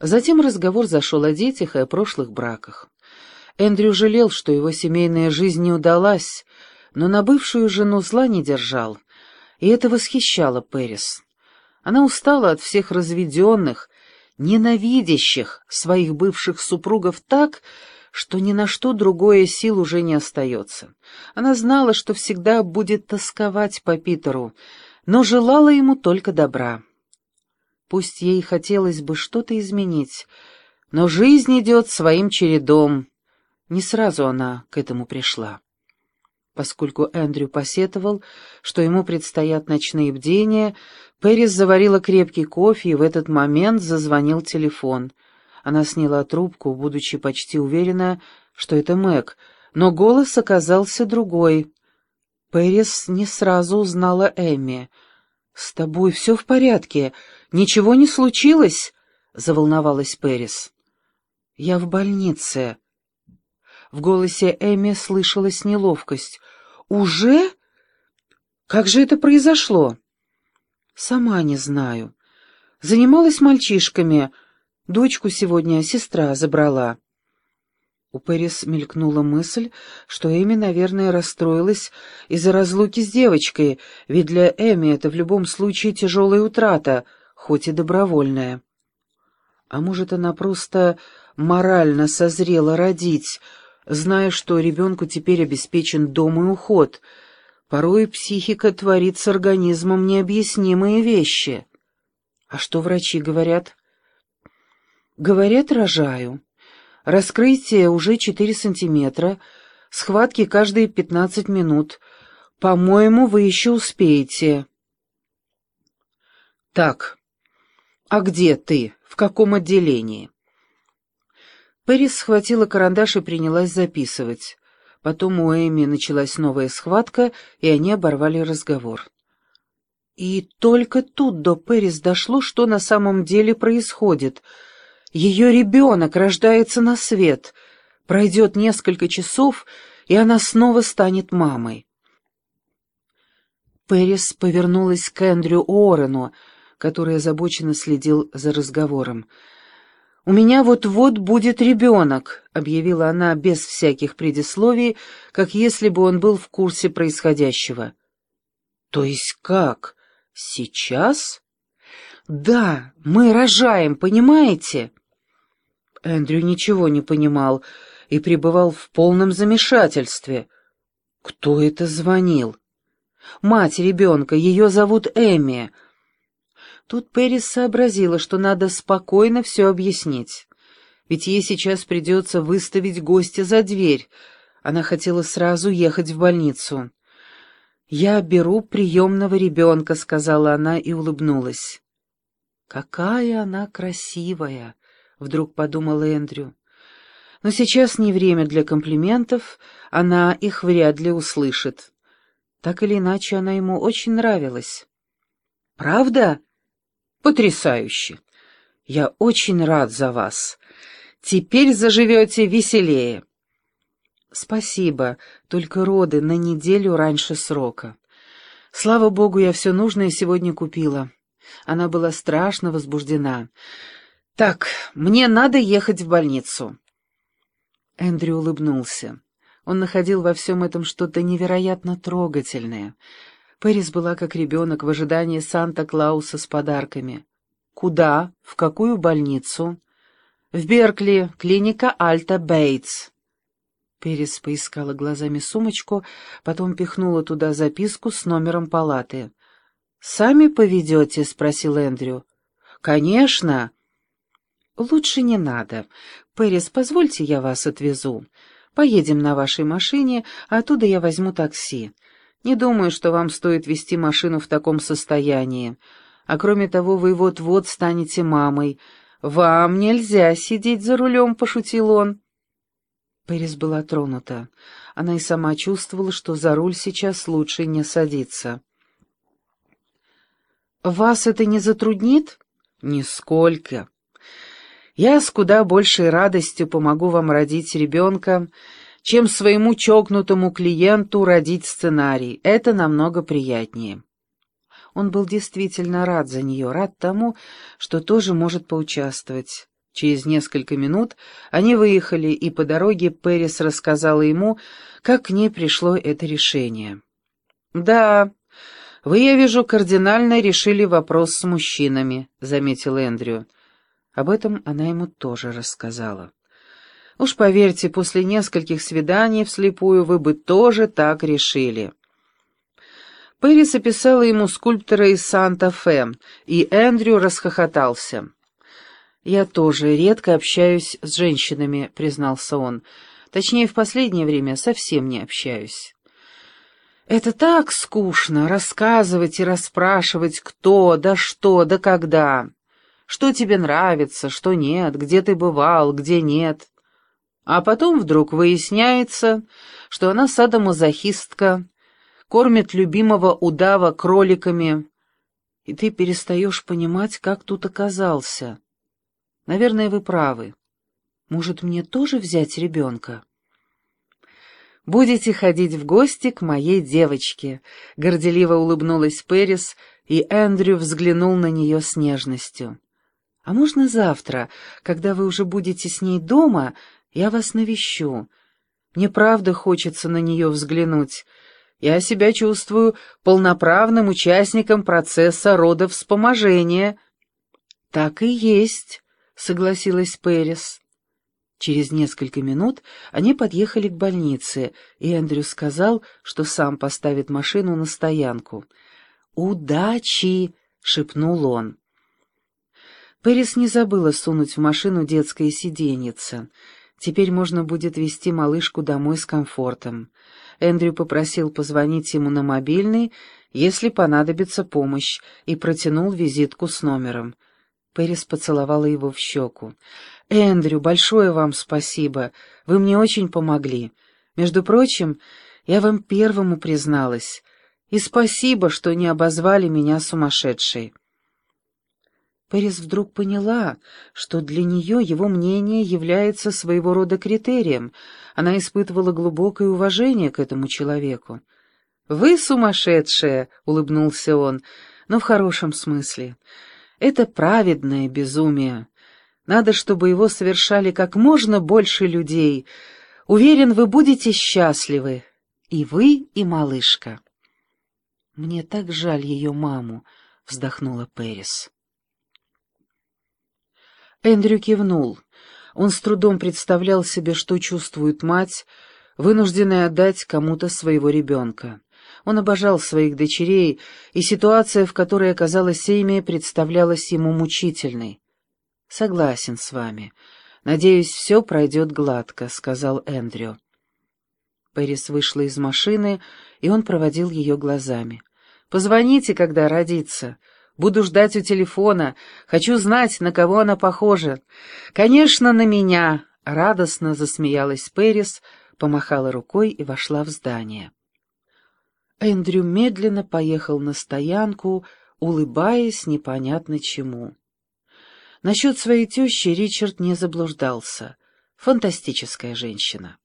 Затем разговор зашел о детях и о прошлых браках. Эндрю жалел, что его семейная жизнь не удалась, но на бывшую жену зла не держал, и это восхищало Пэрис. Она устала от всех разведенных, ненавидящих своих бывших супругов так, что ни на что другое сил уже не остается. Она знала, что всегда будет тосковать по Питеру, но желала ему только добра. Пусть ей хотелось бы что-то изменить, но жизнь идет своим чередом. Не сразу она к этому пришла. Поскольку Эндрю посетовал, что ему предстоят ночные бдения, Пэрис заварила крепкий кофе, и в этот момент зазвонил телефон. Она сняла трубку, будучи почти уверена, что это Мэг, но голос оказался другой. Пэрис не сразу узнала Эмми. «С тобой все в порядке?» Ничего не случилось?» — заволновалась Пэрис. «Я в больнице». В голосе Эми слышалась неловкость. «Уже? Как же это произошло?» «Сама не знаю. Занималась мальчишками. Дочку сегодня сестра забрала». У Пэрис мелькнула мысль, что Эми, наверное, расстроилась из-за разлуки с девочкой, ведь для Эми это в любом случае тяжелая утрата — хоть и добровольная. А может, она просто морально созрела родить, зная, что ребенку теперь обеспечен дом и уход. Порой психика творит с организмом необъяснимые вещи. А что врачи говорят? Говорят, рожаю. Раскрытие уже четыре сантиметра, схватки каждые пятнадцать минут. По-моему, вы еще успеете. Так, «А где ты? В каком отделении?» Пэрис схватила карандаш и принялась записывать. Потом у Эми началась новая схватка, и они оборвали разговор. И только тут до Пэрис дошло, что на самом деле происходит. Ее ребенок рождается на свет. Пройдет несколько часов, и она снова станет мамой. Пэрис повернулась к Эндрю Уоррену, который озабоченно следил за разговором. «У меня вот-вот будет ребенок», — объявила она без всяких предисловий, как если бы он был в курсе происходящего. «То есть как? Сейчас?» «Да, мы рожаем, понимаете?» Эндрю ничего не понимал и пребывал в полном замешательстве. «Кто это звонил?» «Мать ребенка, ее зовут Эми», Тут Пэрис сообразила, что надо спокойно все объяснить. Ведь ей сейчас придется выставить гостя за дверь. Она хотела сразу ехать в больницу. «Я беру приемного ребенка», — сказала она и улыбнулась. «Какая она красивая!» — вдруг подумал Эндрю. «Но сейчас не время для комплиментов, она их вряд ли услышит. Так или иначе, она ему очень нравилась». «Правда?» Потрясающе! Я очень рад за вас. Теперь заживете веселее. Спасибо, только роды на неделю раньше срока. Слава богу, я все нужное сегодня купила. Она была страшно возбуждена. Так, мне надо ехать в больницу. Эндрю улыбнулся. Он находил во всем этом что-то невероятно трогательное — Пэрис была как ребенок в ожидании Санта-Клауса с подарками. «Куда? В какую больницу?» «В Беркли, клиника Альта Бейтс». Пэрис поискала глазами сумочку, потом пихнула туда записку с номером палаты. «Сами поведете?» — спросил Эндрю. «Конечно». «Лучше не надо. Пэрис, позвольте, я вас отвезу. Поедем на вашей машине, а оттуда я возьму такси. Не думаю, что вам стоит вести машину в таком состоянии. А кроме того, вы вот-вот станете мамой. Вам нельзя сидеть за рулем», — пошутил он. Пэрис была тронута. Она и сама чувствовала, что за руль сейчас лучше не садиться. «Вас это не затруднит?» «Нисколько. Я с куда большей радостью помогу вам родить ребенка, чем своему чокнутому клиенту родить сценарий. Это намного приятнее. Он был действительно рад за нее, рад тому, что тоже может поучаствовать. Через несколько минут они выехали, и по дороге Пэрис рассказала ему, как к ней пришло это решение. «Да, вы, я вижу, кардинально решили вопрос с мужчинами», — заметил Эндрю. Об этом она ему тоже рассказала. «Уж поверьте, после нескольких свиданий вслепую вы бы тоже так решили». Пэрис описала ему скульптора из Санта-Фе, и Эндрю расхохотался. «Я тоже редко общаюсь с женщинами», — признался он. «Точнее, в последнее время совсем не общаюсь». «Это так скучно — рассказывать и расспрашивать, кто, да что, да когда. Что тебе нравится, что нет, где ты бывал, где нет. А потом вдруг выясняется, что она садомазохистка, кормит любимого удава кроликами, и ты перестаешь понимать, как тут оказался». Наверное, вы правы. Может, мне тоже взять ребенка? «Будете ходить в гости к моей девочке», — горделиво улыбнулась Пэрис, и Эндрю взглянул на нее с нежностью. «А можно завтра, когда вы уже будете с ней дома, я вас навещу? Мне правда хочется на нее взглянуть. Я себя чувствую полноправным участником процесса родовспоможения». «Так и есть», — согласилась Пэрис. Через несколько минут они подъехали к больнице, и Эндрю сказал, что сам поставит машину на стоянку. «Удачи!» — шепнул он. Пэрис не забыла сунуть в машину детское сиденьице. Теперь можно будет везти малышку домой с комфортом. Эндрю попросил позвонить ему на мобильный, если понадобится помощь, и протянул визитку с номером — Пэрис поцеловала его в щеку. «Эндрю, большое вам спасибо. Вы мне очень помогли. Между прочим, я вам первому призналась. И спасибо, что не обозвали меня сумасшедшей». Пэрис вдруг поняла, что для нее его мнение является своего рода критерием. Она испытывала глубокое уважение к этому человеку. «Вы сумасшедшая!» — улыбнулся он, — «но в хорошем смысле. Это праведное безумие. Надо, чтобы его совершали как можно больше людей. Уверен, вы будете счастливы. И вы, и малышка. Мне так жаль ее маму, вздохнула Пэрис. Эндрю кивнул. Он с трудом представлял себе, что чувствует мать, вынужденная отдать кому-то своего ребенка. Он обожал своих дочерей, и ситуация, в которой оказалась Эйми, представлялась ему мучительной. «Согласен с вами. Надеюсь, все пройдет гладко», — сказал Эндрю. Пэрис вышла из машины, и он проводил ее глазами. «Позвоните, когда родится. Буду ждать у телефона. Хочу знать, на кого она похожа. Конечно, на меня!» — радостно засмеялась Пэрис, помахала рукой и вошла в здание. Эндрю медленно поехал на стоянку, улыбаясь непонятно чему. Насчет своей тещи Ричард не заблуждался. Фантастическая женщина.